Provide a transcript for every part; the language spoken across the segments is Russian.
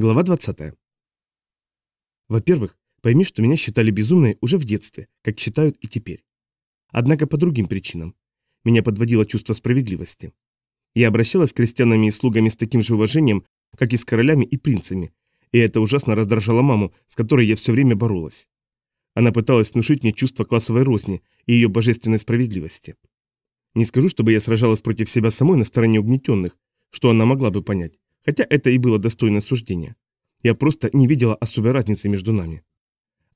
Глава 20. Во-первых, пойми, что меня считали безумной уже в детстве, как считают и теперь. Однако по другим причинам. Меня подводило чувство справедливости. Я обращалась с крестьянами и слугами с таким же уважением, как и с королями и принцами, и это ужасно раздражало маму, с которой я все время боролась. Она пыталась внушить мне чувство классовой розни и ее божественной справедливости. Не скажу, чтобы я сражалась против себя самой на стороне угнетенных, что она могла бы понять хотя это и было достойное суждение. Я просто не видела особой разницы между нами.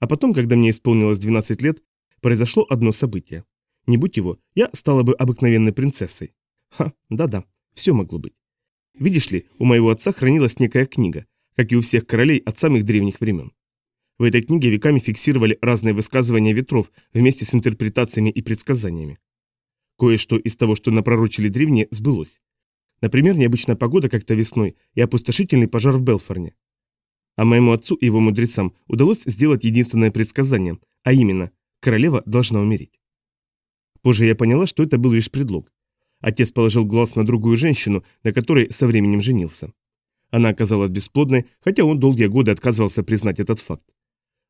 А потом, когда мне исполнилось 12 лет, произошло одно событие. Не будь его, я стала бы обыкновенной принцессой. Ха, да-да, все могло быть. Видишь ли, у моего отца хранилась некая книга, как и у всех королей от самых древних времен. В этой книге веками фиксировали разные высказывания ветров вместе с интерпретациями и предсказаниями. Кое-что из того, что напророчили древние, сбылось. Например, необычная погода как-то весной и опустошительный пожар в Белфорне. А моему отцу и его мудрецам удалось сделать единственное предсказание, а именно, королева должна умереть. Позже я поняла, что это был лишь предлог. Отец положил глаз на другую женщину, на которой со временем женился. Она оказалась бесплодной, хотя он долгие годы отказывался признать этот факт.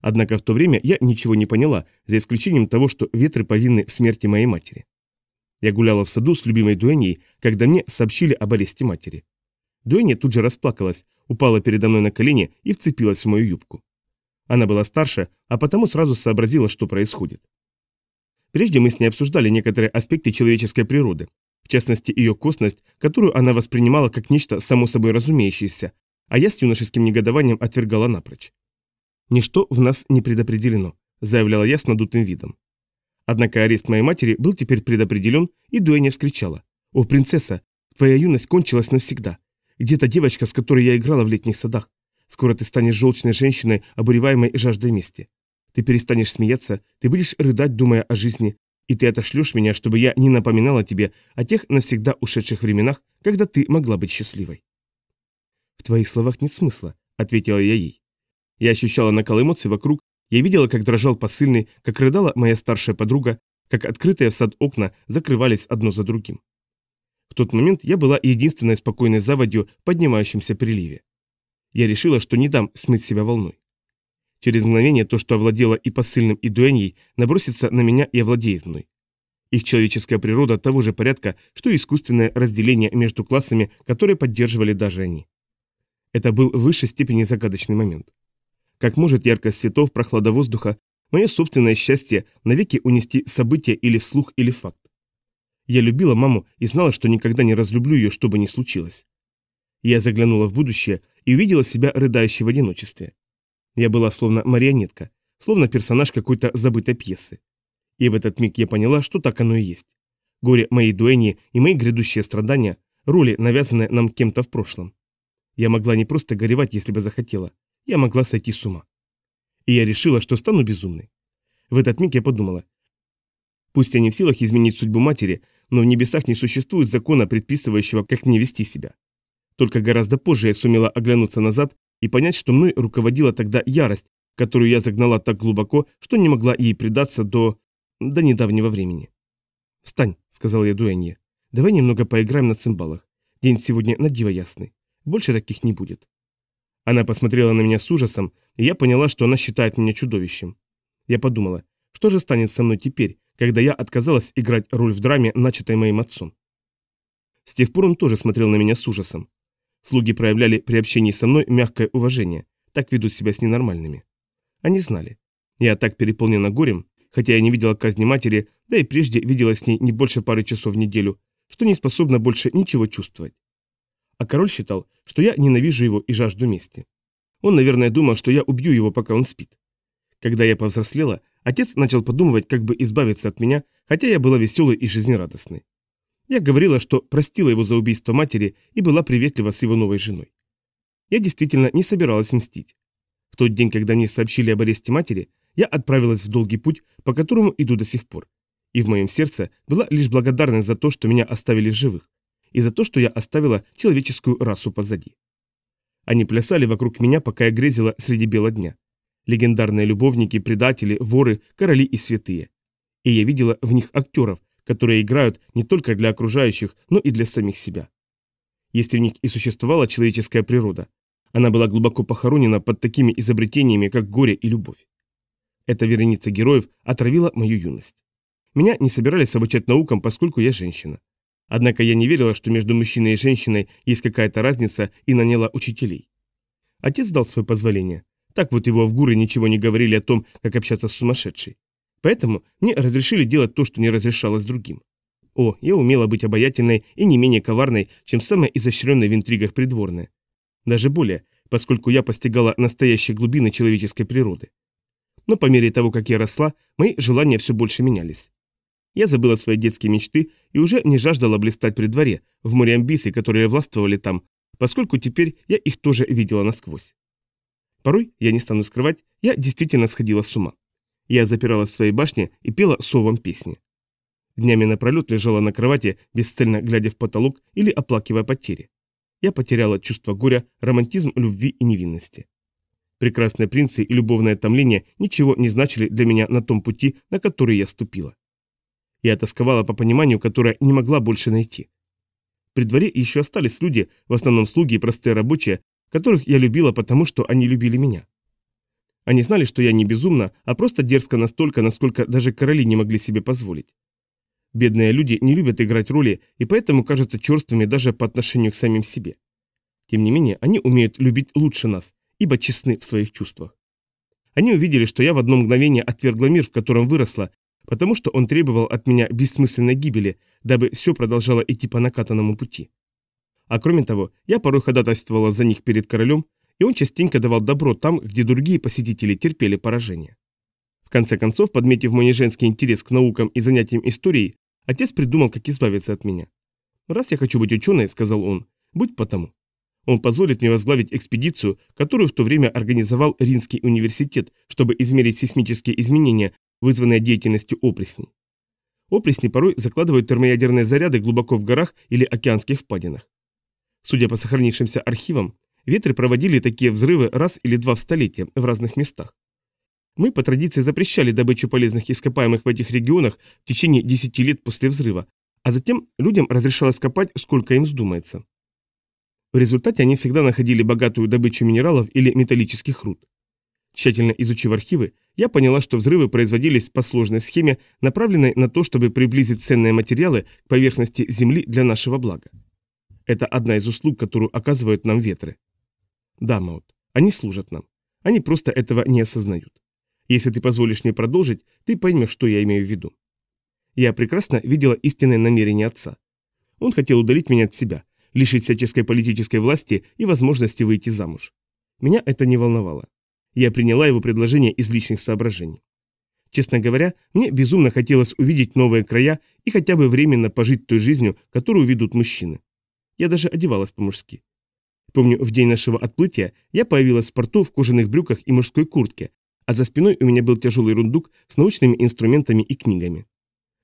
Однако в то время я ничего не поняла, за исключением того, что ветры повинны в смерти моей матери. Я гуляла в саду с любимой Дуэней, когда мне сообщили об аресте матери. Дуэнья тут же расплакалась, упала передо мной на колени и вцепилась в мою юбку. Она была старше, а потому сразу сообразила, что происходит. Прежде мы с ней обсуждали некоторые аспекты человеческой природы, в частности ее косность, которую она воспринимала как нечто само собой разумеющееся, а я с юношеским негодованием отвергала напрочь. «Ничто в нас не предопределено», заявляла я с надутым видом. Однако арест моей матери был теперь предопределен, и Дуэня вскричала. «О, принцесса, твоя юность кончилась навсегда. Где та девочка, с которой я играла в летних садах? Скоро ты станешь желчной женщиной, обуреваемой жаждой мести. Ты перестанешь смеяться, ты будешь рыдать, думая о жизни, и ты отошлешь меня, чтобы я не напоминала тебе о тех навсегда ушедших временах, когда ты могла быть счастливой». «В твоих словах нет смысла», — ответила я ей. Я ощущала накал эмоций вокруг, я видела, как дрожал посыльный, как рыдала моя старшая подруга, как открытые в сад окна закрывались одно за другим. В тот момент я была единственной спокойной заводью в поднимающемся приливе. Я решила, что не дам смыть себя волной. Через мгновение то, что овладело и посыльным, и дуэньей, набросится на меня и овладеет мной. Их человеческая природа того же порядка, что и искусственное разделение между классами, которые поддерживали даже они. Это был в высшей степени загадочный момент. Как может яркость цветов, прохлада воздуха, мое собственное счастье навеки унести событие или слух или факт. Я любила маму и знала, что никогда не разлюблю ее, что бы ни случилось. Я заглянула в будущее и увидела себя рыдающей в одиночестве. Я была словно марионетка, словно персонаж какой-то забытой пьесы. И в этот миг я поняла, что так оно и есть. Горе моей дуэни и мои грядущие страдания – роли, навязанные нам кем-то в прошлом. Я могла не просто горевать, если бы захотела я могла сойти с ума. И я решила, что стану безумной. В этот миг я подумала. Пусть я не в силах изменить судьбу матери, но в небесах не существует закона, предписывающего, как мне вести себя. Только гораздо позже я сумела оглянуться назад и понять, что мной руководила тогда ярость, которую я загнала так глубоко, что не могла ей предаться до... до недавнего времени. «Встань», — сказал я Дуэнье. «Давай немного поиграем на цимбалах. День сегодня на диво ясный. Больше таких не будет». Она посмотрела на меня с ужасом, и я поняла, что она считает меня чудовищем. Я подумала, что же станет со мной теперь, когда я отказалась играть роль в драме, начатой моим отцом. С тех пор он тоже смотрел на меня с ужасом. Слуги проявляли при общении со мной мягкое уважение, так ведут себя с ненормальными. Они знали. Я так переполнена горем, хотя я не видела казни матери, да и прежде видела с ней не больше пары часов в неделю, что не способна больше ничего чувствовать а король считал, что я ненавижу его и жажду мести. Он, наверное, думал, что я убью его, пока он спит. Когда я повзрослела, отец начал подумывать, как бы избавиться от меня, хотя я была веселой и жизнерадостной. Я говорила, что простила его за убийство матери и была приветлива с его новой женой. Я действительно не собиралась мстить. В тот день, когда мне сообщили об аресте матери, я отправилась в долгий путь, по которому иду до сих пор. И в моем сердце была лишь благодарность за то, что меня оставили в живых, и за то, что я оставила человеческую расу позади. Они плясали вокруг меня, пока я грезила среди бела дня. Легендарные любовники, предатели, воры, короли и святые. И я видела в них актеров, которые играют не только для окружающих, но и для самих себя. Если в них и существовала человеческая природа, Она была глубоко похоронена под такими изобретениями, как горе и любовь. Эта вереница героев отравила мою юность. Меня не собирались обучать наукам, поскольку я женщина. Однако я не верила, что между мужчиной и женщиной есть какая-то разница, и наняла учителей. Отец дал свое позволение. Так вот его авгуры ничего не говорили о том, как общаться с сумасшедшей. Поэтому мне разрешили делать то, что не разрешалось другим. О, я умела быть обаятельной и не менее коварной, чем самая изощренная в интригах придворная. Даже более, поскольку я постигала настоящие глубины человеческой природы. Но по мере того, как я росла, мои желания все больше менялись. Я забыла свои детские мечты и уже не жаждала блистать при дворе, в море амбиций, которые властвовали там, поскольку теперь я их тоже видела насквозь. Порой, я не стану скрывать, я действительно сходила с ума. Я запиралась в своей башне и пела совам песни. Днями напролет лежала на кровати, бесцельно глядя в потолок или оплакивая потери. Я потеряла чувство горя, романтизм любви и невинности. Прекрасные принцы и любовное томление ничего не значили для меня на том пути, на который я ступила. Я тосковала по пониманию, которое не могла больше найти. При дворе еще остались люди, в основном слуги и простые рабочие, которых я любила потому, что они любили меня. Они знали, что я не безумна, а просто дерзко настолько, насколько даже короли не могли себе позволить. Бедные люди не любят играть роли и поэтому кажутся черствыми даже по отношению к самим себе. Тем не менее, они умеют любить лучше нас, ибо честны в своих чувствах. Они увидели, что я в одно мгновение отвергла мир, в котором выросла, потому что он требовал от меня бессмысленной гибели, дабы все продолжало идти по накатанному пути. А кроме того, я порой ходатайствовала за них перед королем, и он частенько давал добро там, где другие посетители терпели поражение. В конце концов, подметив мой неженский интерес к наукам и занятиям историей, отец придумал, как избавиться от меня. «Раз я хочу быть ученой», — сказал он, — «будь потому». Он позволит мне возглавить экспедицию, которую в то время организовал Ринский университет, чтобы измерить сейсмические изменения, вызванные деятельностью опресней. Опресни порой закладывают термоядерные заряды глубоко в горах или океанских впадинах. Судя по сохранившимся архивам, ветры проводили такие взрывы раз или два в столетие в разных местах. Мы по традиции запрещали добычу полезных ископаемых в этих регионах в течение 10 лет после взрыва, а затем людям разрешалось копать, сколько им вздумается. В результате они всегда находили богатую добычу минералов или металлических руд. Тщательно изучив архивы, я поняла, что взрывы производились по сложной схеме, направленной на то, чтобы приблизить ценные материалы к поверхности Земли для нашего блага. Это одна из услуг, которую оказывают нам ветры. Да, Маут, они служат нам. Они просто этого не осознают. Если ты позволишь мне продолжить, ты поймешь, что я имею в виду. Я прекрасно видела истинное намерение отца. Он хотел удалить меня от себя, лишить всяческой политической власти и возможности выйти замуж. Меня это не волновало. Я приняла его предложение из личных соображений. Честно говоря, мне безумно хотелось увидеть новые края и хотя бы временно пожить той жизнью, которую ведут мужчины. Я даже одевалась по-мужски. Помню, в день нашего отплытия я появилась в порту в кожаных брюках и мужской куртке, а за спиной у меня был тяжелый рундук с научными инструментами и книгами.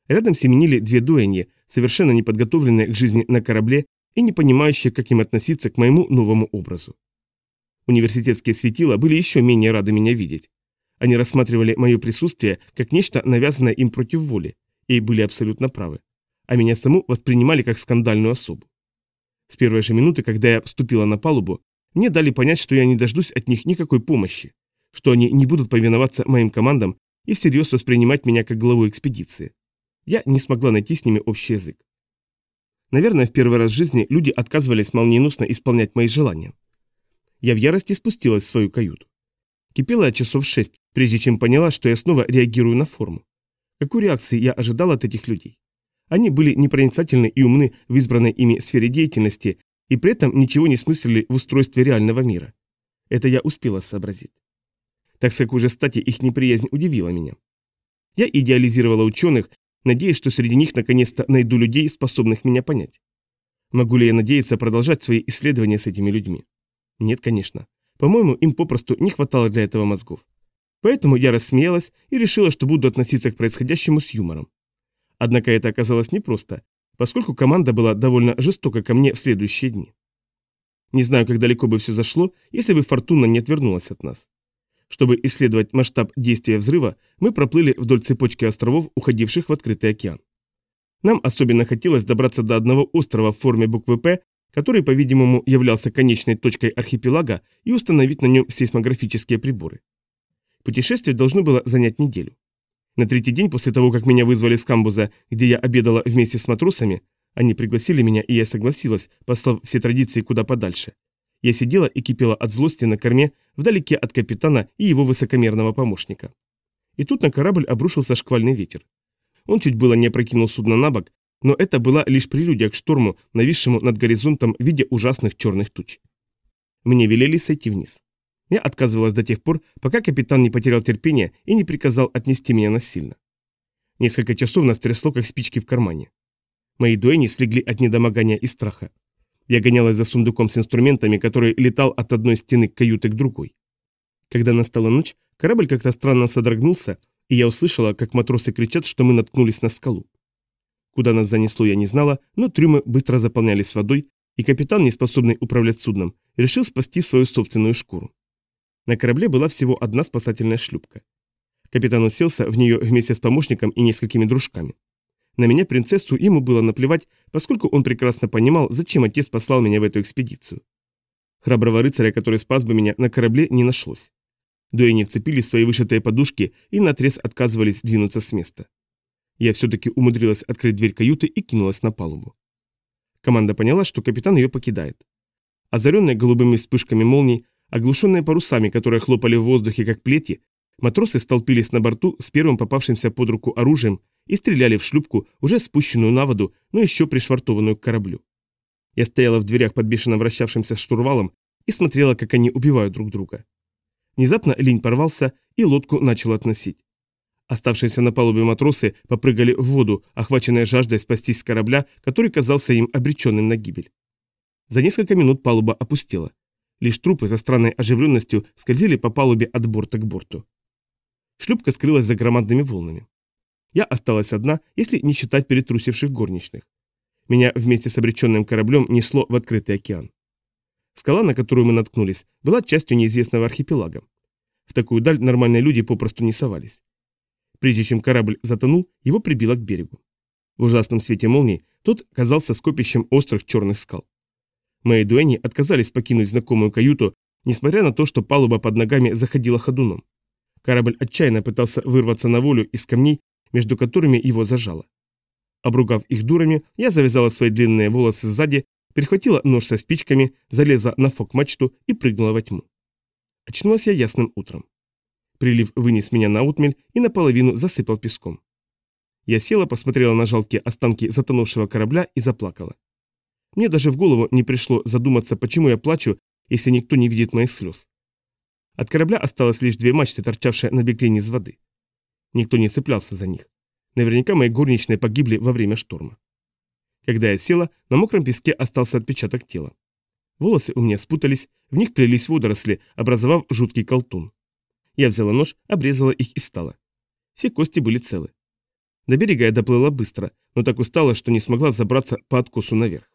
Рядом семенили две дуэньи, совершенно неподготовленные к жизни на корабле и не понимающие, как им относиться к моему новому образу. Университетские светила были еще менее рады меня видеть. Они рассматривали мое присутствие как нечто, навязанное им против воли, и были абсолютно правы. А меня саму воспринимали как скандальную особу. С первой же минуты, когда я вступила на палубу, мне дали понять, что я не дождусь от них никакой помощи, что они не будут повиноваться моим командам и всерьез воспринимать меня как главу экспедиции. Я не смогла найти с ними общий язык. Наверное, в первый раз в жизни люди отказывались молниеносно исполнять мои желания. Я в ярости спустилась в свою каюту. Кипела я часов шесть, прежде чем поняла, что я снова реагирую на форму. Какой реакции я ожидал от этих людей? Они были непроницательны и умны в избранной ими сфере деятельности и при этом ничего не смыслили в устройстве реального мира. Это я успела сообразить. Так с какой же стати их неприязнь удивила меня. Я идеализировала ученых, надеясь, что среди них наконец-то найду людей, способных меня понять. Могу ли я надеяться продолжать свои исследования с этими людьми? Нет, конечно. По-моему, им попросту не хватало для этого мозгов. Поэтому я рассмеялась и решила, что буду относиться к происходящему с юмором. Однако это оказалось непросто, поскольку команда была довольно жестока ко мне в следующие дни. Не знаю, как далеко бы все зашло, если бы Фортуна не отвернулась от нас. Чтобы исследовать масштаб действия взрыва, мы проплыли вдоль цепочки островов, уходивших в открытый океан. Нам особенно хотелось добраться до одного острова в форме буквы «П», который, по-видимому, являлся конечной точкой архипелага, и установить на нем сейсмографические приборы. Путешествие должно было занять неделю. На третий день после того, как меня вызвали с камбуза, где я обедала вместе с матросами, они пригласили меня, и я согласилась, послав все традиции куда подальше. Я сидела и кипела от злости на корме, вдалеке от капитана и его высокомерного помощника. И тут на корабль обрушился шквальный ветер. Он чуть было не опрокинул судно на бок, но это была лишь прелюдия к шторму, нависшему над горизонтом в виде ужасных черных туч. Мне велели сойти вниз. Я отказывалась до тех пор, пока капитан не потерял терпение и не приказал отнести меня насильно. Несколько часов нас трясло, как спички в кармане. Мои дуэни слегли от недомогания и страха. Я гонялась за сундуком с инструментами, который летал от одной стены каюты к другой. Когда настала ночь, корабль как-то странно содрогнулся, и я услышала, как матросы кричат, что мы наткнулись на скалу. Куда нас занесло, я не знала, но трюмы быстро заполнялись водой, и капитан, не способный управлять судном, решил спасти свою собственную шкуру. На корабле была всего одна спасательная шлюпка. Капитан уселся в нее вместе с помощником и несколькими дружками. На меня, принцессу, ему было наплевать, поскольку он прекрасно понимал, зачем отец послал меня в эту экспедицию. Храброго рыцаря, который спас бы меня, на корабле не нашлось. Дуэни вцепились в свои вышитые подушки и наотрез отказывались двинуться с места. Я все-таки умудрилась открыть дверь каюты и кинулась на палубу. Команда поняла, что капитан ее покидает. Озаренные голубыми вспышками молний, Оглушенные парусами, которые хлопали в воздухе как плети, матросы столпились на борту с первым попавшимся под руку оружием и стреляли в шлюпку, уже спущенную на воду, но еще пришвартованную к кораблю. Я стояла в дверях под бешено вращавшимся штурвалом и смотрела, как они убивают друг друга. Внезапно линь порвался, и лодку начал относить. Оставшиеся на палубе матросы попрыгали в воду, охваченные жаждой спастись с корабля, который казался им обреченным на гибель. За несколько минут палуба опустела. Лишь трупы за странной оживленностью скользили по палубе от борта к борту. Шлюпка скрылась за громадными волнами. Я осталась одна, если не считать перетрусивших горничных. Меня вместе с обреченным кораблем несло в открытый океан. Скала, на которую мы наткнулись, была частью неизвестного архипелага. В такую даль нормальные люди попросту не совались. Прежде чем корабль затонул, его прибило к берегу. В ужасном свете молний тот казался скопищем острых черных скал. Мои дуэни отказались покинуть знакомую каюту, несмотря на то, что палуба под ногами заходила ходуном. Корабль отчаянно пытался вырваться на волю из камней, между которыми его зажало. Обругав их дурами, я завязала свои длинные волосы сзади, перехватила нож со спичками, залезла на фок-мачту и прыгнула во тьму. Очнулась я ясным утром. Прилив вынес меня на утмель и наполовину засыпал песком. Я села, посмотрела на жалкие останки затонувшего корабля и заплакала. Мне даже в голову не пришло задуматься, почему я плачу, если никто не видит моих слез. От корабля осталось лишь две мачты, торчавшие на бекрень из воды. Никто не цеплялся за них. Наверняка мои горничные погибли во время шторма. Когда я села, на мокром песке остался отпечаток тела. Волосы у меня спутались, в них плелись водоросли, образовав жуткий колтун. Я взяла нож, обрезала их и стала. Все кости были целы. До берега я доплыла быстро, но так устала, что не смогла забраться по откосу наверх.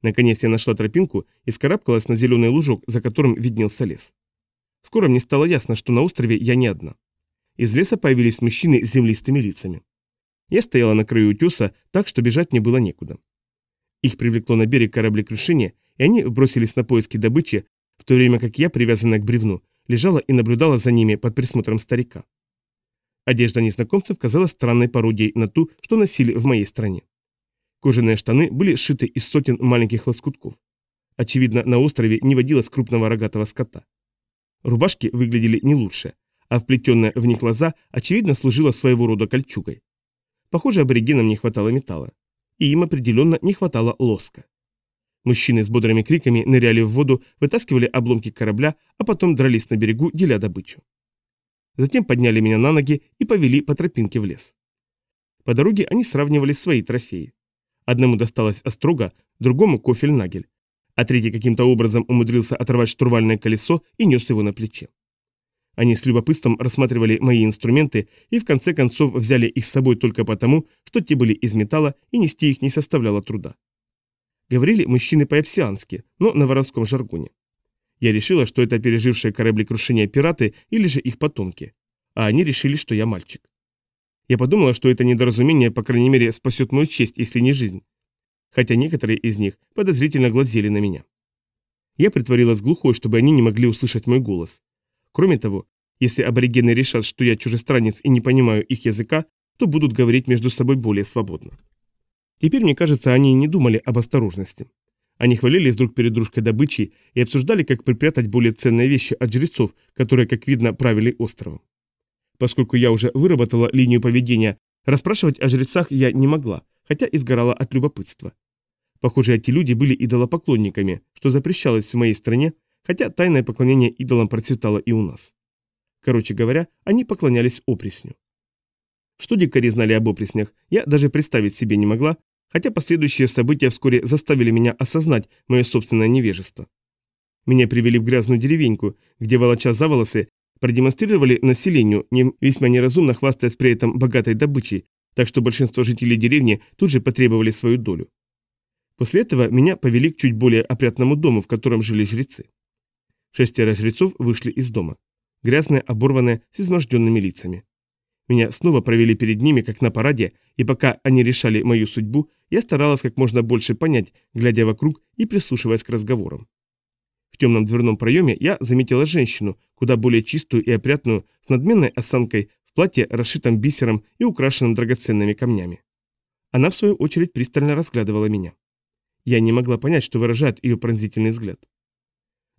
Наконец я нашла тропинку и скарабкалась на зеленый лужок, за которым виднелся лес. Скоро мне стало ясно, что на острове я не одна. Из леса появились мужчины с землистыми лицами. Я стояла на краю утеса, так что бежать мне было некуда. Их привлекло на берег кораблекрушение, и они бросились на поиски добычи, в то время как я, привязанная к бревну, лежала и наблюдала за ними под присмотром старика. Одежда незнакомцев казалась странной пародией на ту, что носили в моей стране. Кожаные штаны были сшиты из сотен маленьких лоскутков. Очевидно, на острове не водилось крупного рогатого скота. Рубашки выглядели не лучше, а вплетенная в них лоза, очевидно, служила своего рода кольчугой. Похоже, аборигенам не хватало металла. И им определенно не хватало лоска. Мужчины с бодрыми криками ныряли в воду, вытаскивали обломки корабля, а потом дрались на берегу, деля добычу. Затем подняли меня на ноги и повели по тропинке в лес. По дороге они сравнивали свои трофеи. Одному досталось острога, другому кофель-нагель, а третий каким-то образом умудрился оторвать штурвальное колесо и нес его на плече. Они с любопытством рассматривали мои инструменты и в конце концов взяли их с собой только потому, что те были из металла и нести их не составляло труда. Говорили мужчины по-эпсиански, но на воровском жаргоне. Я решила, что это пережившие кораблекрушение пираты или же их потомки, а они решили, что я мальчик. Я подумала, что это недоразумение, по крайней мере, спасет мою честь, если не жизнь. хотя некоторые из них подозрительно глазели на меня. Я притворилась глухой, чтобы они не могли услышать мой голос. Кроме того, если аборигены решат, что я чужестранец и не понимаю их языка, то будут говорить между собой более свободно. Теперь, мне кажется, они не думали об осторожности. Они хвалились друг перед дружкой добычей и обсуждали, как припрятать более ценные вещи от жрецов, которые, как видно, правили островом. Поскольку я уже выработала линию поведения, расспрашивать о жрецах я не могла, хотя и сгорала от любопытства. Похоже, эти люди были идолопоклонниками, что запрещалось в моей стране, хотя тайное поклонение идолам процветало и у нас. Короче говоря, они поклонялись опресню. Что дикари знали об опреснях, я даже представить себе не могла, хотя последующие события вскоре заставили меня осознать мое собственное невежество. Меня привели в грязную деревеньку, где волоча за волосы продемонстрировали населению, не весьма неразумно хвастаясь при этом богатой добычей, так что большинство жителей деревни тут же потребовали свою долю. После этого меня повели к чуть более опрятному дому, в котором жили жрецы. Шестеро жрецов вышли из дома. Грязные, оборванные, с изможденными лицами. Меня снова провели перед ними, как на параде, и пока они решали мою судьбу, я старалась как можно больше понять, глядя вокруг и прислушиваясь к разговорам. В темном дверном проеме я заметила женщину, куда более чистую и опрятную, с надменной осанкой, в платье, расшитом бисером и украшенном драгоценными камнями. Она, в свою очередь, пристально разглядывала меня. Я не могла понять, что выражает ее пронзительный взгляд.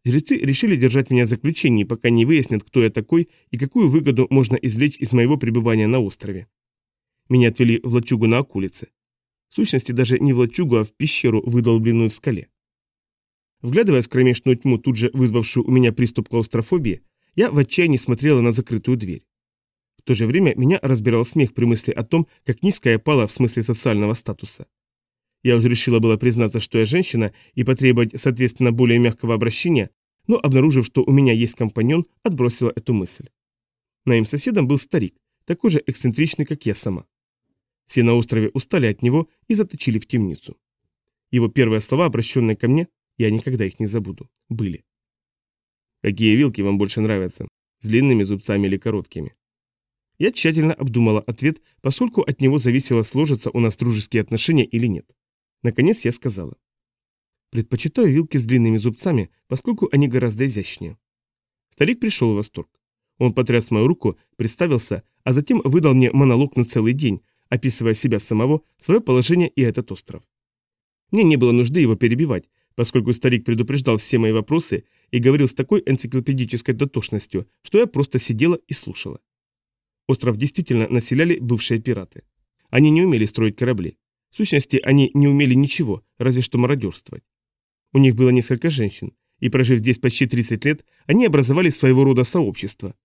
Жрецы решили держать меня в заключении, пока не выяснят, кто я такой и какую выгоду можно извлечь из моего пребывания на острове. Меня отвели в лачугу на околице. В сущности, даже не в лачугу, а в пещеру, выдолбленную в скале. Вглядываясь в кромешную тьму, тут же вызвавшую у меня приступ клаустрофобии, я в отчаянии смотрела на закрытую дверь. В то же время меня разбирал смех при мысли о том, как низко я пала в смысле социального статуса. Я уже решила было признаться, что я женщина, и потребовать, соответственно, более мягкого обращения, но, обнаружив, что у меня есть компаньон, отбросила эту мысль. Моим соседом был старик, такой же эксцентричный, как я сама. Все на острове устали от него и заточили в темницу. Его первые слова, обращенные ко мне, я никогда их не забуду, были. Какие вилки вам больше нравятся, с длинными зубцами или короткими? Я тщательно обдумала ответ, поскольку от него зависело, сложатся у нас дружеские отношения или нет. Наконец я сказала. Предпочитаю вилки с длинными зубцами, поскольку они гораздо изящнее. Старик пришел в восторг. Он потряс мою руку, представился, а затем выдал мне монолог на целый день, описывая себя самого, свое положение и этот остров. Мне не было нужды его перебивать, поскольку старик предупреждал все мои вопросы и говорил с такой энциклопедической дотошностью, что я просто сидела и слушала. Остров действительно населяли бывшие пираты. Они не умели строить корабли. В сущности, они не умели ничего, разве что мародерствовать. У них было несколько женщин, и прожив здесь почти 30 лет, они образовали своего рода сообщество.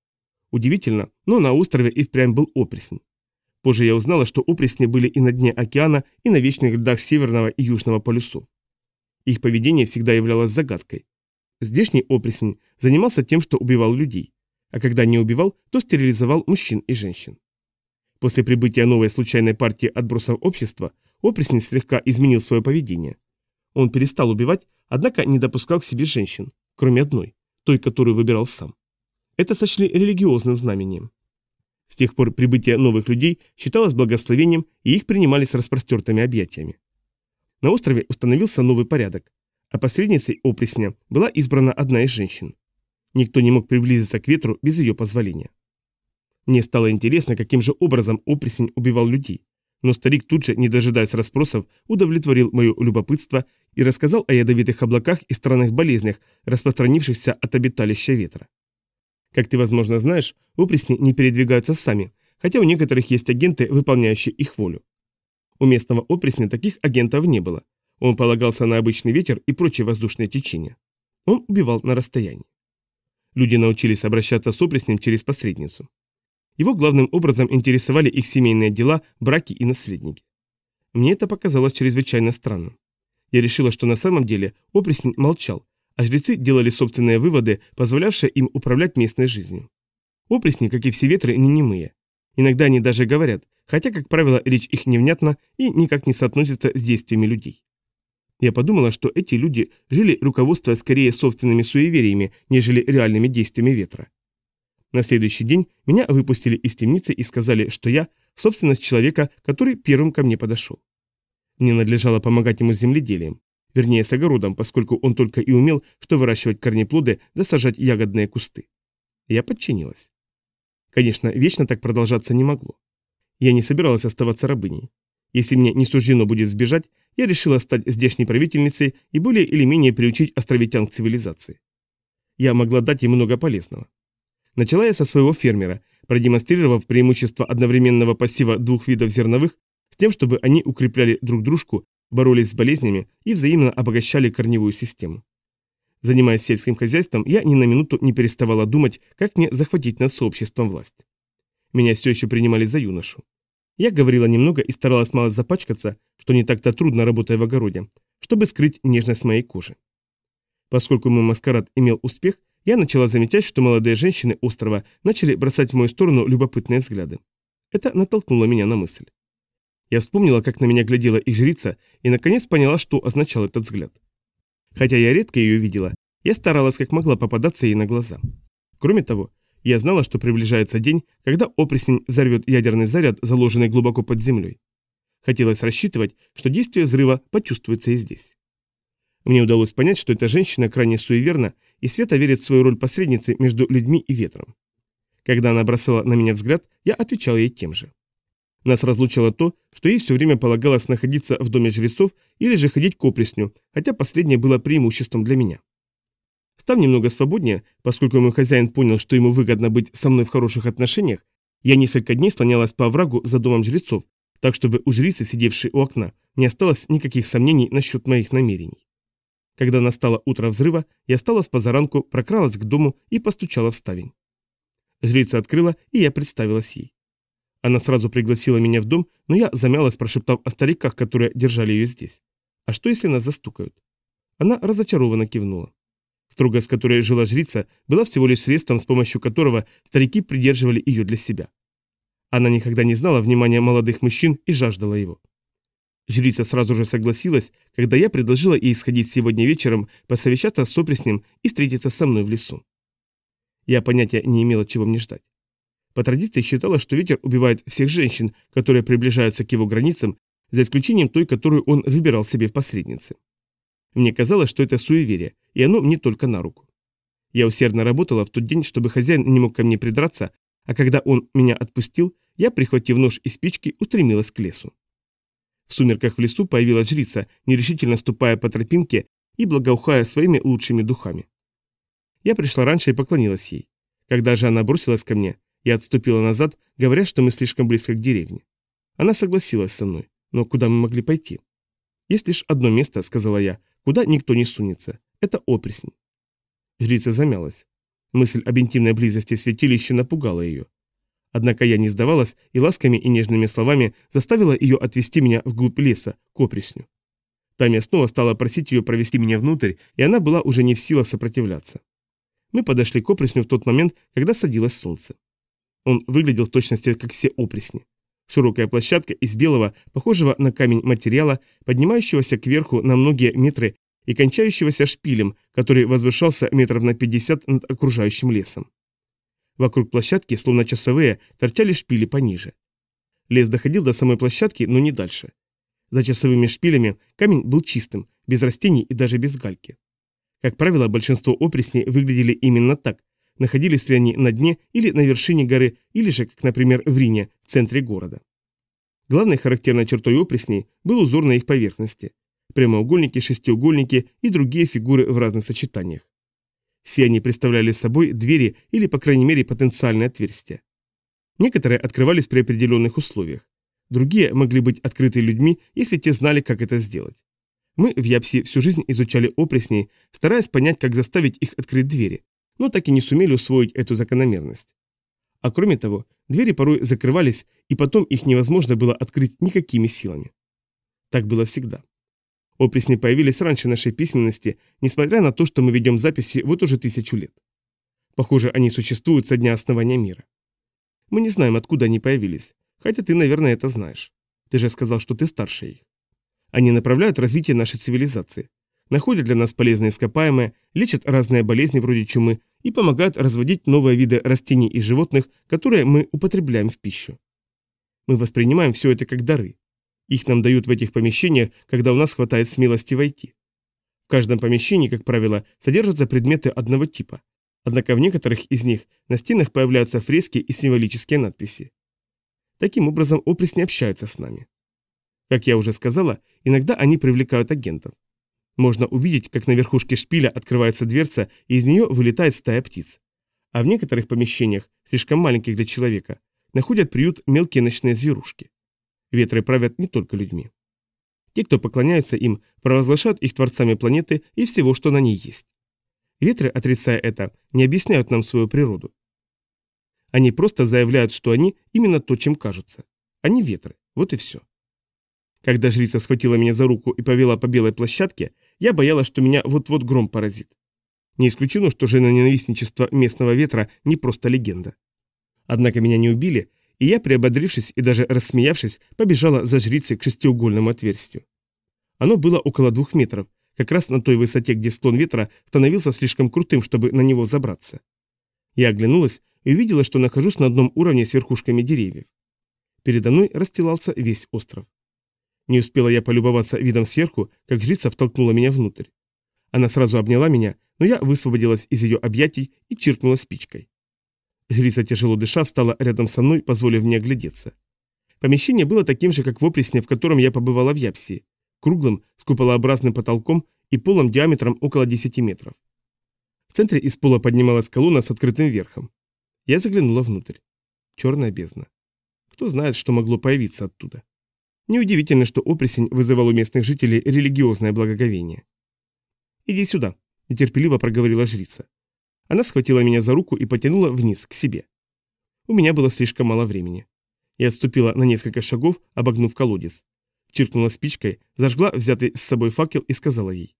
Удивительно, но на острове и впрямь был опреснь. Позже я узнала, что опресни были и на дне океана, и на вечных льдах Северного и Южного полюсов. Их поведение всегда являлось загадкой. Здешний опреснь занимался тем, что убивал людей, а когда не убивал, то стерилизовал мужчин и женщин. После прибытия новой случайной партии отбросов общества, Опреснин слегка изменил свое поведение. Он перестал убивать, однако не допускал к себе женщин, кроме одной, той, которую выбирал сам. Это сочли религиозным знамением. С тех пор прибытие новых людей считалось благословением, и их принимали с распростертыми объятиями. На острове установился новый порядок, а посредницей опресня была избрана одна из женщин. Никто не мог приблизиться к ветру без ее позволения. Мне стало интересно, каким же образом опресень убивал людей, но старик тут же, не дожидаясь расспросов, удовлетворил мое любопытство и рассказал о ядовитых облаках и странных болезнях, распространившихся от обиталища ветра. Как ты, возможно, знаешь, опресни не передвигаются сами, хотя у некоторых есть агенты, выполняющие их волю. У местного опресня таких агентов не было. Он полагался на обычный ветер и прочие воздушные течения. Он убивал на расстоянии. Люди научились обращаться с опреснем через посредницу. Его главным образом интересовали их семейные дела, браки и наследники. Мне это показалось чрезвычайно странным. Я решила, что на самом деле опреснень молчал, а жрецы делали собственные выводы, позволявшие им управлять местной жизнью. Опресни, как и все ветры, не немые. Иногда они даже говорят, хотя, как правило, речь их невнятна и никак не соотносится с действиями людей. Я подумала, что эти люди жили руководствуясь скорее собственными суевериями, нежели реальными действиями ветра. На следующий день меня выпустили из темницы и сказали, что я – собственность человека, который первым ко мне подошел. Мне надлежало помогать ему земледелием, вернее с огородом, поскольку он только и умел, что выращивать корнеплоды да сажать ягодные кусты. Я подчинилась. Конечно, вечно так продолжаться не могло. Я не собиралась оставаться рабыней. Если мне не суждено будет сбежать, я решила стать здешней правительницей и более или менее приучить островитян к цивилизации. Я могла дать им много полезного. Начала я со своего фермера, продемонстрировав преимущество одновременного пассива двух видов зерновых с тем, чтобы они укрепляли друг дружку, боролись с болезнями и взаимно обогащали корневую систему. Занимаясь сельским хозяйством, я ни на минуту не переставала думать, как мне захватить над сообществом власть. Меня все еще принимали за юношу. Я говорила немного и старалась мало запачкаться, что не так-то трудно, работая в огороде, чтобы скрыть нежность моей кожи. Поскольку мой маскарад имел успех, я начала замечать, что молодые женщины острова начали бросать в мою сторону любопытные взгляды. Это натолкнуло меня на мысль. Я вспомнила, как на меня глядела их жрица, и наконец поняла, что означал этот взгляд. Хотя я редко ее видела, я старалась как могла попадаться ей на глаза. Кроме того, я знала, что приближается день, когда опреснень взорвет ядерный заряд, заложенный глубоко под землей. Хотелось рассчитывать, что действие взрыва почувствуется и здесь. Мне удалось понять, что эта женщина крайне суеверна, и Света верит в свою роль посредницы между людьми и ветром. Когда она бросала на меня взгляд, я отвечал ей тем же. Нас разлучало то, что ей все время полагалось находиться в доме жрецов или же ходить к опресню, хотя последнее было преимуществом для меня. Став немного свободнее, поскольку мой хозяин понял, что ему выгодно быть со мной в хороших отношениях, я несколько дней слонялась по оврагу за домом жрецов, так чтобы у жрицы, сидевшей у окна, не осталось никаких сомнений насчет моих намерений. Когда настало утро взрыва, я стала с позаранку, прокралась к дому и постучала в ставень. Жрица открыла, и я представилась ей. Она сразу пригласила меня в дом, но я замялась, прошептав о стариках, которые держали ее здесь. А что, если нас застукают? Она разочарованно кивнула. Строгость, которой жила жрица, была всего лишь средством, с помощью которого старики придерживали ее для себя. Она никогда не знала внимания молодых мужчин и жаждала его. Жрица сразу же согласилась, когда я предложила ей сходить сегодня вечером, посовещаться с опреснем и встретиться со мной в лесу. Я понятия не имела, чего мне ждать. По традиции считала, что ветер убивает всех женщин, которые приближаются к его границам, за исключением той, которую он выбирал себе в посреднице. Мне казалось, что это суеверие, и оно мне только на руку. Я усердно работала в тот день, чтобы хозяин не мог ко мне придраться, а когда он меня отпустил, я, прихватив нож и спички, устремилась к лесу. В сумерках в лесу появилась жрица, нерешительно ступая по тропинке и благоухая своими лучшими духами. Я пришла раньше и поклонилась ей. Когда же она бросилась ко мне, я отступила назад, говоря, что мы слишком близко к деревне. Она согласилась со мной, но куда мы могли пойти? Есть лишь одно место, сказала я, куда никто не сунется. Это опреснь. Жрица замялась. Мысль об интимной близости в святилище напугала ее. Однако я не сдавалась и ласками и нежными словами заставила ее отвести меня вглубь леса, к опресню. Там я снова стала просить ее провести меня внутрь, и она была уже не в силах сопротивляться. Мы подошли к опресню в тот момент, когда садилось солнце. Он выглядел в точности, как все опресни. Широкая площадка из белого, похожего на камень материала, поднимающегося кверху на многие метры и кончающегося шпилем, который возвышался метров на 50 над окружающим лесом. Вокруг площадки, словно часовые, торчали шпили пониже. Лес доходил до самой площадки, но не дальше. За часовыми шпилями камень был чистым, без растений и даже без гальки. Как правило, большинство опресней выглядели именно так, находились ли они на дне или на вершине горы, или же, как, например, в Рине, в центре города. Главной характерной чертой опресней был узор на их поверхности. Прямоугольники, шестиугольники и другие фигуры в разных сочетаниях. Все они представляли собой двери или, по крайней мере, потенциальные отверстия. Некоторые открывались при определенных условиях. Другие могли быть открыты людьми, если те знали, как это сделать. Мы в Япси всю жизнь изучали опресней, стараясь понять, как заставить их открыть двери, но так и не сумели усвоить эту закономерность. А кроме того, двери порой закрывались, и потом их невозможно было открыть никакими силами. Так было всегда. Опресни появились раньше нашей письменности, несмотря на то, что мы ведем записи вот уже тысячу лет. Похоже, они существуют со дня основания мира. Мы не знаем, откуда они появились, хотя ты, наверное, это знаешь. Ты же сказал, что ты старше их. Они направляют развитие нашей цивилизации, находят для нас полезные ископаемые, лечат разные болезни вроде чумы и помогают разводить новые виды растений и животных, которые мы употребляем в пищу. Мы воспринимаем все это как дары. Их нам дают в этих помещениях, когда у нас хватает смелости войти. В каждом помещении, как правило, содержатся предметы одного типа. Однако в некоторых из них на стенах появляются фрески и символические надписи. Таким образом, опресни общаются с нами. Как я уже сказала, иногда они привлекают агентов. Можно увидеть, как на верхушке шпиля открывается дверца, и из нее вылетает стая птиц. А в некоторых помещениях, слишком маленьких для человека, находят приют мелкие ночные зверушки. Ветры правят не только людьми. Те, кто поклоняются им, провозглашают их творцами планеты и всего, что на ней есть. Ветры, отрицая это, не объясняют нам свою природу. Они просто заявляют, что они именно то, чем кажутся. Они ветры, вот и все. Когда жрица схватила меня за руку и повела по белой площадке, я боялась, что меня вот-вот гром поразит. Не исключено, что жена-ненавистничество местного ветра не просто легенда. Однако меня не убили, и я, приободрившись и даже рассмеявшись, побежала за жрицей к шестиугольному отверстию. Оно было около двух метров, как раз на той высоте, где склон ветра становился слишком крутым, чтобы на него забраться. Я оглянулась и увидела, что нахожусь на одном уровне с верхушками деревьев. Передо мной расстилался весь остров. Не успела я полюбоваться видом сверху, как жрица втолкнула меня внутрь. Она сразу обняла меня, но я высвободилась из ее объятий и чиркнула спичкой. Жрица, тяжело дыша, стала рядом со мной, позволив мне оглядеться. Помещение было таким же, как в опресне, в котором я побывала в Япсии, круглым, с куполообразным потолком и полом диаметром около 10 метров. В центре из пола поднималась колонна с открытым верхом. Я заглянула внутрь. Черная бездна. Кто знает, что могло появиться оттуда. Неудивительно, что опресень вызывал у местных жителей религиозное благоговение. «Иди сюда», – нетерпеливо проговорила жрица. Она схватила меня за руку и потянула вниз, к себе. У меня было слишком мало времени. Я отступила на несколько шагов, обогнув колодец. Чиркнула спичкой, зажгла взятый с собой факел и сказала ей.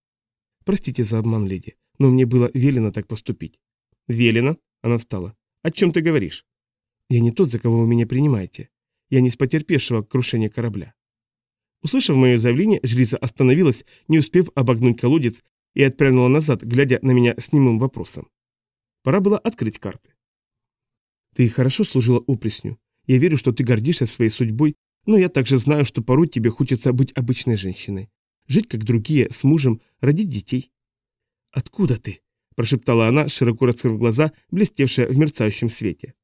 «Простите за обман, леди, но мне было велено так поступить». «Велено?» – она встала. «О чем ты говоришь?» «Я не тот, за кого вы меня принимаете. Я не с потерпевшего крушения корабля». Услышав мое заявление, жрица остановилась, не успев обогнуть колодец, и отпрянула назад, глядя на меня с немым вопросом. Пора было открыть карты. Ты хорошо служила опресню. Я верю, что ты гордишься своей судьбой, но я также знаю, что порой тебе хочется быть обычной женщиной. Жить, как другие, с мужем, родить детей. «Откуда ты?» – прошептала она, широко раскрыв глаза, блестевшие в мерцающем свете.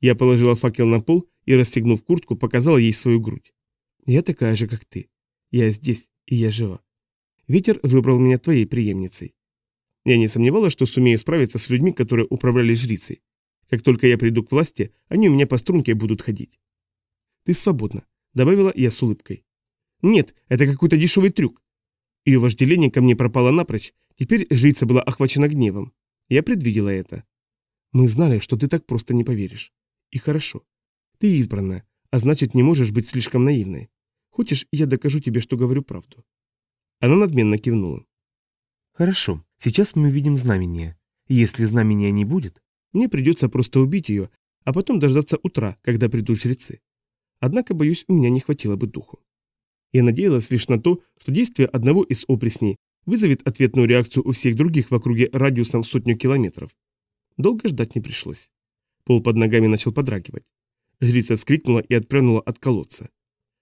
Я положила факел на пол и, расстегнув куртку, показала ей свою грудь. «Я такая же, как ты. Я здесь, и я жива. Ветер выбрал меня твоей преемницей. Я не сомневалась, что сумею справиться с людьми, которые управляли жрицей. Как только я приду к власти, они у меня по струнке будут ходить. Ты свободна, добавила я с улыбкой. Нет, это какой-то дешевый трюк. Ее вожделение ко мне пропало напрочь, теперь жрица была охвачена гневом. Я предвидела это. Мы знали, что ты так просто не поверишь. И хорошо. Ты избранная, а значит не можешь быть слишком наивной. Хочешь, я докажу тебе, что говорю правду?» Она надменно кивнула. «Хорошо. Сейчас мы увидим знамение. Если знамения не будет, мне придется просто убить ее, а потом дождаться утра, когда придут жрецы. Однако, боюсь, у меня не хватило бы духу. Я надеялась лишь на то, что действие одного из опресней вызовет ответную реакцию у всех других в округе радиусом в сотню километров. Долго ждать не пришлось. Пол под ногами начал подрагивать. Жрица вскрикнула и отпрянула от колодца.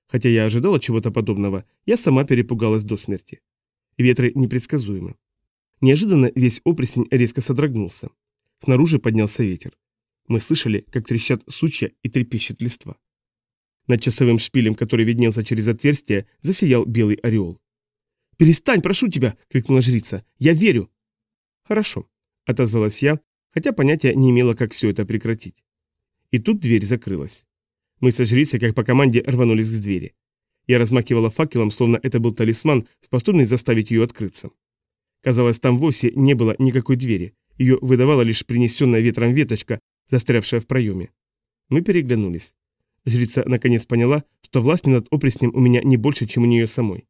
Хотя я ожидала чего-то подобного, я сама перепугалась до смерти. Ветры непредсказуемы. Неожиданно весь опресень резко содрогнулся. Снаружи поднялся ветер. Мы слышали, как трещат сучья и трепещет листва. Над часовым шпилем, который виднелся через отверстие, засиял белый ореол. «Перестань, прошу тебя!» — крикнула жрица. «Я верю!» «Хорошо», — отозвалась я, хотя понятия не имела, как все это прекратить. И тут дверь закрылась. Мы со жрицей, как по команде, рванулись к двери. Я размахивала факелом, словно это был талисман, способный заставить ее открыться. Казалось, там вовсе не было никакой двери. Ее выдавала лишь принесенная ветром веточка, застрявшая в проеме. Мы переглянулись. Жрица наконец поняла, что власть над опреснем у меня не больше, чем у нее самой.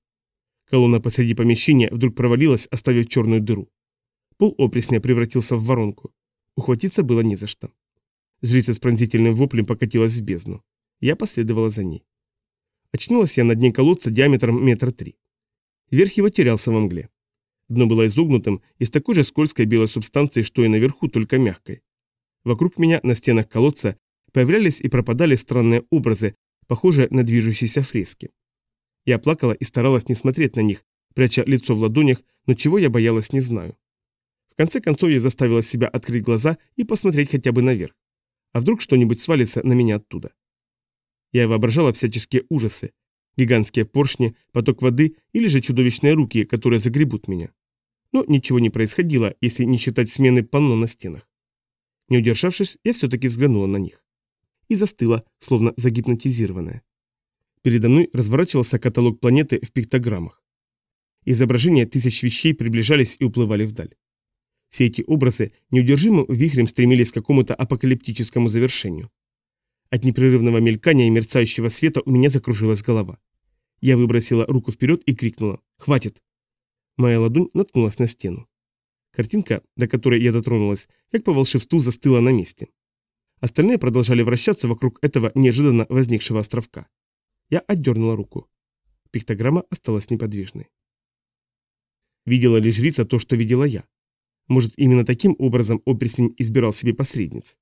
Колонна посреди помещения вдруг провалилась, оставив черную дыру. Пол опресня превратился в воронку. Ухватиться было не за что. Жрица с пронзительным воплем покатилась в бездну. Я последовала за ней. Очнулась я на дне колодца диаметром метра три. Верх его терялся во мгле. Дно было изогнутым, из такой же скользкой белой субстанции, что и наверху, только мягкой. Вокруг меня, на стенах колодца, появлялись и пропадали странные образы, похожие на движущиеся фрески. Я плакала и старалась не смотреть на них, пряча лицо в ладонях, но чего я боялась, не знаю. В конце концов я заставила себя открыть глаза и посмотреть хотя бы наверх. А вдруг что-нибудь свалится на меня оттуда? Я воображала всяческие ужасы. Гигантские поршни, поток воды или же чудовищные руки, которые загребут меня. Но ничего не происходило, если не считать смены панно на стенах. Не удержавшись, я все-таки взглянула на них. И застыла, словно загипнотизированная. Передо мной разворачивался каталог планеты в пиктограммах. Изображения тысяч вещей приближались и уплывали вдаль. Все эти образы неудержимым вихрем стремились к какому-то апокалиптическому завершению. От непрерывного мелькания и мерцающего света у меня закружилась голова. Я выбросила руку вперед и крикнула «Хватит!». Моя ладонь наткнулась на стену. Картинка, до которой я дотронулась, как по волшебству застыла на месте. Остальные продолжали вращаться вокруг этого неожиданно возникшего островка. Я отдернула руку. Пиктограмма осталась неподвижной. Видела ли жрица то, что видела я? Может, именно таким образом Опресень избирал себе посредниц?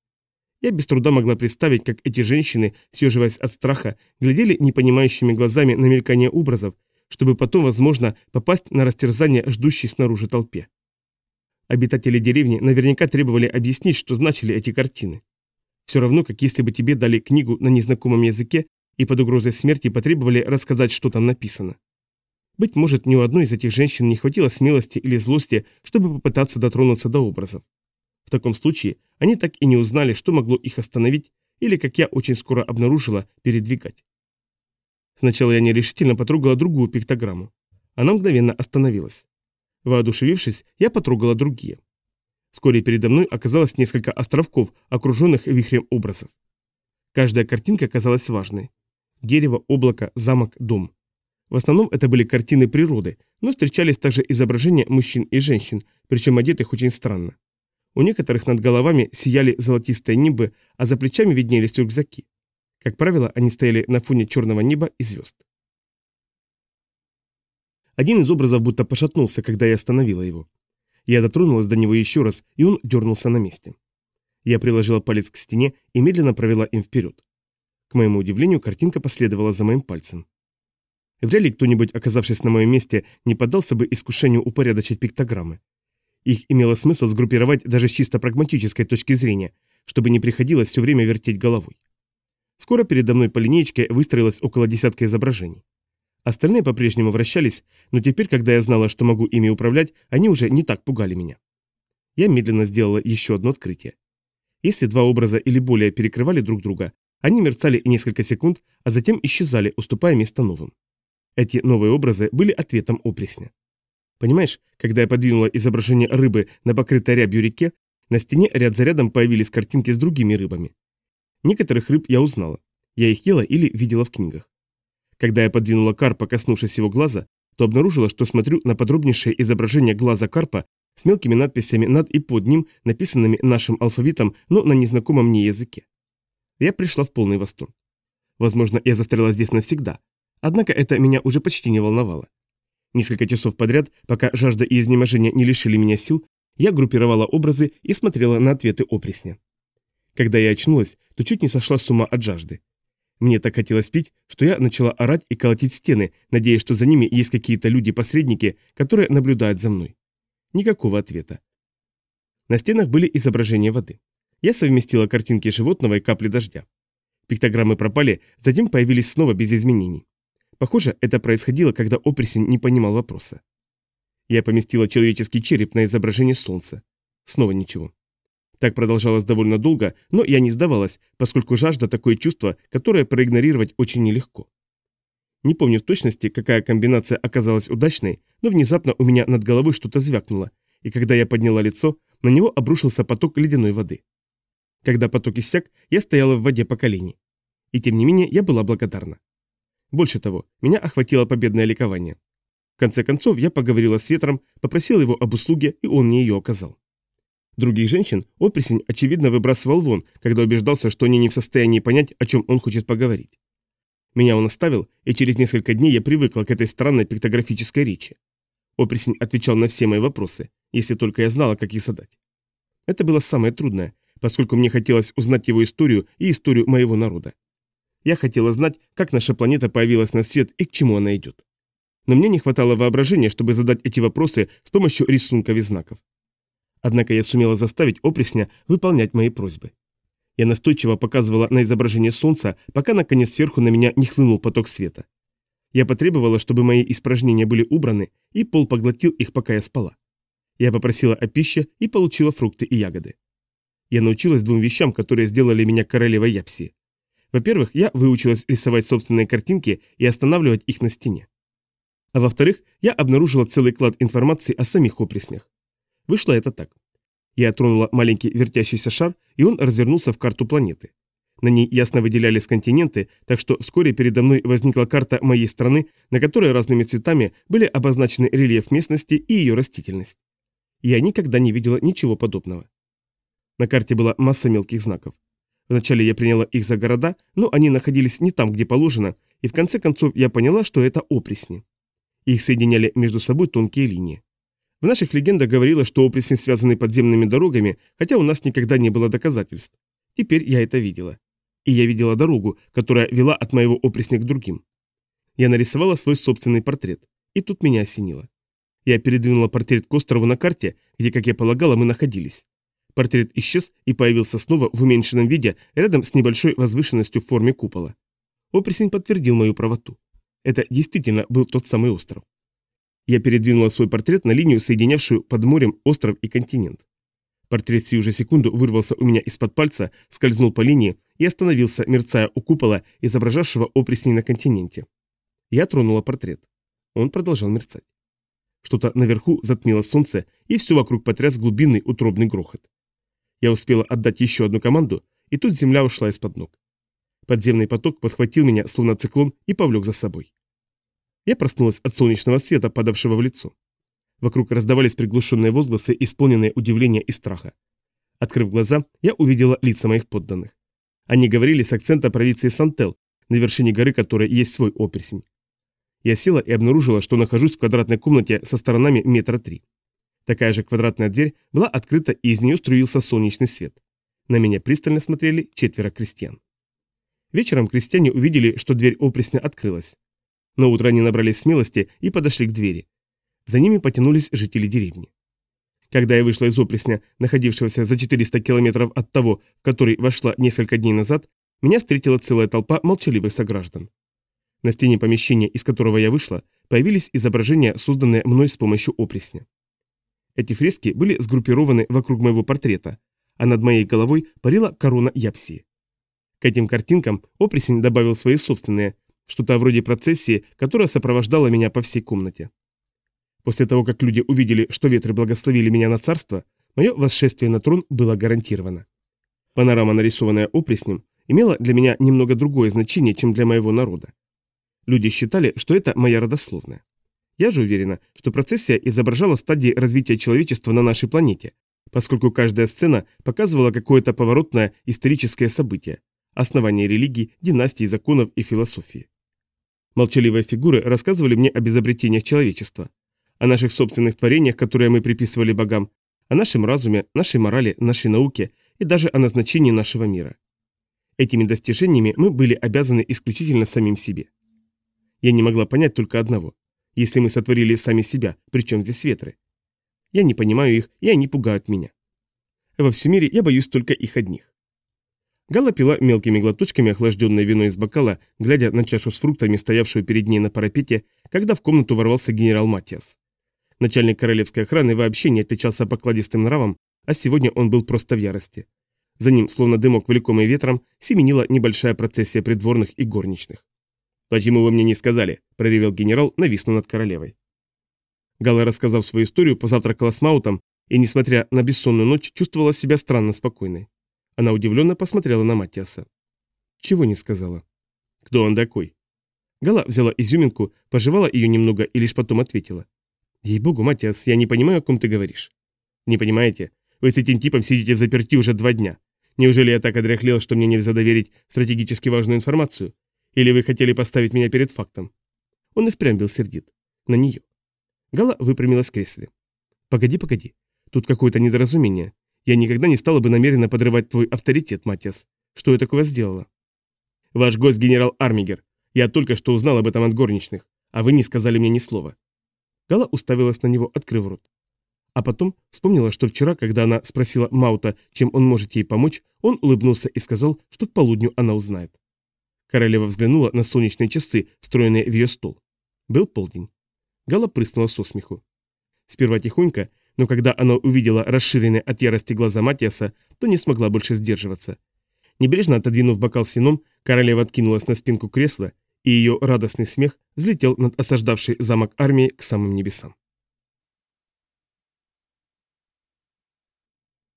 Я без труда могла представить, как эти женщины, съеживаясь от страха, глядели непонимающими глазами на мелькание образов, чтобы потом, возможно, попасть на растерзание ждущей снаружи толпе. Обитатели деревни наверняка требовали объяснить, что значили эти картины. Все равно, как если бы тебе дали книгу на незнакомом языке и под угрозой смерти потребовали рассказать, что там написано. Быть может, ни у одной из этих женщин не хватило смелости или злости, чтобы попытаться дотронуться до образов. В таком случае они так и не узнали, что могло их остановить или, как я очень скоро обнаружила, передвигать. Сначала я нерешительно потрогала другую пиктограмму. Она мгновенно остановилась. Воодушевившись, я потрогала другие. Вскоре передо мной оказалось несколько островков, окруженных вихрем образов. Каждая картинка казалась важной. Дерево, облако, замок, дом. В основном это были картины природы, но встречались также изображения мужчин и женщин, причем одетых очень странно. У некоторых над головами сияли золотистые нимбы, а за плечами виднелись рюкзаки. Как правило, они стояли на фоне черного неба и звезд. Один из образов будто пошатнулся, когда я остановила его. Я дотронулась до него еще раз, и он дернулся на месте. Я приложила палец к стене и медленно провела им вперед. К моему удивлению, картинка последовала за моим пальцем. Вряд ли кто-нибудь, оказавшись на моем месте, не поддался бы искушению упорядочить пиктограммы. Их имело смысл сгруппировать даже с чисто прагматической точки зрения, чтобы не приходилось все время вертеть головой. Скоро передо мной по линеечке выстроилось около десятка изображений. Остальные по-прежнему вращались, но теперь, когда я знала, что могу ими управлять, они уже не так пугали меня. Я медленно сделала еще одно открытие. Если два образа или более перекрывали друг друга, они мерцали несколько секунд, а затем исчезали, уступая место новым. Эти новые образы были ответом опресня. Понимаешь, когда я подвинула изображение рыбы на покрытой рябью реке, на стене ряд за рядом появились картинки с другими рыбами. Некоторых рыб я узнала. Я их ела или видела в книгах. Когда я подвинула карпа, коснувшись его глаза, то обнаружила, что смотрю на подробнейшее изображение глаза карпа с мелкими надписями над и под ним, написанными нашим алфавитом, но на незнакомом мне языке. Я пришла в полный восторг. Возможно, я застряла здесь навсегда, Однако это меня уже почти не волновало. Несколько часов подряд, пока жажда и изнеможение не лишили меня сил, я группировала образы и смотрела на ответы опресня. Когда я очнулась, то чуть не сошла с ума от жажды. Мне так хотелось пить, что я начала орать и колотить стены, надеясь, что за ними есть какие-то люди-посредники, которые наблюдают за мной. Никакого ответа. На стенах были изображения воды. Я совместила картинки животного и капли дождя. Пиктограммы пропали, затем появились снова без изменений. Похоже, это происходило, когда Опресень не понимал вопроса. Я поместила человеческий череп на изображение солнца. Снова ничего. Так продолжалось довольно долго, но я не сдавалась, поскольку жажда – такое чувство, которое проигнорировать очень нелегко. Не помню в точности, какая комбинация оказалась удачной, но внезапно у меня над головой что-то звякнуло, и когда я подняла лицо, на него обрушился поток ледяной воды. Когда поток иссяк, я стояла в воде по колени. И тем не менее я была благодарна. Больше того, меня охватило победное ликование. В конце концов, я поговорила с ветром, попросила его об услуге, и он мне ее оказал. Других женщин опресень, очевидно, выбрасывал вон, когда убеждался, что они не в состоянии понять, о чем он хочет поговорить. Меня он оставил, и через несколько дней я привыкла к этой странной пиктографической речи. Опресень отвечал на все мои вопросы, если только я знала, как их задать. Это было самое трудное, поскольку мне хотелось узнать его историю и историю моего народа. Я хотела знать, как наша планета появилась на свет и к чему она идет. Но мне не хватало воображения, чтобы задать эти вопросы с помощью рисунков и знаков. Однако я сумела заставить опресня выполнять мои просьбы. Я настойчиво показывала на изображение Солнца, пока наконец сверху на меня не хлынул поток света. Я потребовала, чтобы мои испражнения были убраны, и пол поглотил их, пока я спала. Я попросила о пище и получила фрукты и ягоды. Я научилась двум вещам, которые сделали меня королевой Япсии. Во-первых, я выучилась рисовать собственные картинки и останавливать их на стене. А во-вторых, я обнаружила целый клад информации о самих опреснях. Вышло это так. Я тронула маленький вертящийся шар, и он развернулся в карту планеты. На ней ясно выделялись континенты, так что вскоре передо мной возникла карта моей страны, на которой разными цветами были обозначены рельеф местности и ее растительность. Я никогда не видела ничего подобного. На карте была масса мелких знаков. Вначале я приняла их за города, но они находились не там, где положено, и в конце концов я поняла, что это опресни. Их соединяли между собой тонкие линии. В наших легендах говорилось, что опресни связаны подземными дорогами, хотя у нас никогда не было доказательств. Теперь я это видела. И я видела дорогу, которая вела от моего опресня к другим. Я нарисовала свой собственный портрет, и тут меня осенило. Я передвинула портрет к острову на карте, где, как я полагала, мы находились. Портрет исчез и появился снова в уменьшенном виде рядом с небольшой возвышенностью в форме купола. Опресень подтвердил мою правоту. Это действительно был тот самый остров. Я передвинула свой портрет на линию, соединявшую под морем остров и континент. Портрет сию же секунду вырвался у меня из-под пальца, скользнул по линии и остановился, мерцая у купола, изображавшего опресней на континенте. Я тронула портрет. Он продолжал мерцать. Что-то наверху затмило солнце, и все вокруг потряс глубинный утробный грохот. Я успела отдать еще одну команду, и тут земля ушла из-под ног. Подземный поток подхватил меня, словно циклон, и повлек за собой. Я проснулась от солнечного света, падавшего в лицо. Вокруг раздавались приглушенные возгласы, исполненные удивления и страха. Открыв глаза, я увидела лица моих подданных. Они говорили с акцента провинции Сантел, на вершине горы которой есть свой оперсень. Я села и обнаружила, что нахожусь в квадратной комнате со сторонами метра три. Такая же квадратная дверь была открыта, и из нее струился солнечный свет. На меня пристально смотрели четверо крестьян. Вечером крестьяне увидели, что дверь опресня открылась. На утро они набрались смелости и подошли к двери. За ними потянулись жители деревни. Когда я вышла из опресня, находившегося за 400 километров от того, в который вошла несколько дней назад, меня встретила целая толпа молчаливых сограждан. На стене помещения, из которого я вышла, появились изображения, созданные мной с помощью опресня. Эти фрески были сгруппированы вокруг моего портрета, а над моей головой парила корона Япсии. К этим картинкам опресень добавил свои собственные, что-то вроде процессии, которая сопровождала меня по всей комнате. После того, как люди увидели, что ветры благословили меня на царство, мое восшествие на трон было гарантировано. Панорама, нарисованная опреснем, имела для меня немного другое значение, чем для моего народа. Люди считали, что это моя родословная. Я же уверена, что процессия изображала стадии развития человечества на нашей планете, поскольку каждая сцена показывала какое-то поворотное историческое событие, основание религии, династий, законов и философии. Молчаливые фигуры рассказывали мне об изобретениях человечества, о наших собственных творениях, которые мы приписывали богам, о нашем разуме, нашей морали, нашей науке и даже о назначении нашего мира. Этими достижениями мы были обязаны исключительно самим себе. Я не могла понять только одного. Если мы сотворили сами себя, причем здесь ветры? Я не понимаю их, и они пугают меня. Во всем мире я боюсь только их одних. Гала пила мелкими глоточками охлажденное вино из бокала, глядя на чашу с фруктами, стоявшую перед ней на парапете, когда в комнату ворвался генерал Матиас. Начальник королевской охраны вообще не отличался покладистым нравом, а сегодня он был просто в ярости. За ним, словно дымок, влекомый ветром, семенила небольшая процессия придворных и горничных. «Почему вы мне не сказали?» – проревел генерал, нависнув над королевой. Гала, рассказав свою историю, позавтракала с Маутом и, несмотря на бессонную ночь, чувствовала себя странно спокойной. Она удивленно посмотрела на Матиаса. Чего не сказала? Кто он такой? Гала взяла изюминку, пожевала ее немного и лишь потом ответила. Ей-богу, Матиас, я не понимаю, о ком ты говоришь. Не понимаете? Вы с этим типом сидите в заперти уже два дня. Неужели я так одряхлел, что мне нельзя доверить стратегически важную информацию? Или вы хотели поставить меня перед фактом?» Он и впрямь был сердит. На нее. Гала выпрямилась в кресле. «Погоди, погоди. Тут какое-то недоразумение. Я никогда не стала бы намеренно подрывать твой авторитет, Матиас. Что я такого сделала?» Ваш гость генерал Армигер. Я только что узнал об этом от горничных, а вы не сказали мне ни слова». Гала уставилась на него, открыв рот. А потом вспомнила, что вчера, когда она спросила Маута, чем он может ей помочь, он улыбнулся и сказал, что к полудню она узнает. Королева взглянула на солнечные часы, встроенные в ее стол. Был полдень. Гала прыснула со смеху. Сперва тихонько, но когда она увидела расширенные от ярости глаза Матиаса, то не смогла больше сдерживаться. Небрежно отодвинув бокал с вином, королева откинулась на спинку кресла, и ее радостный смех взлетел над осаждавшей замок армии к самым небесам.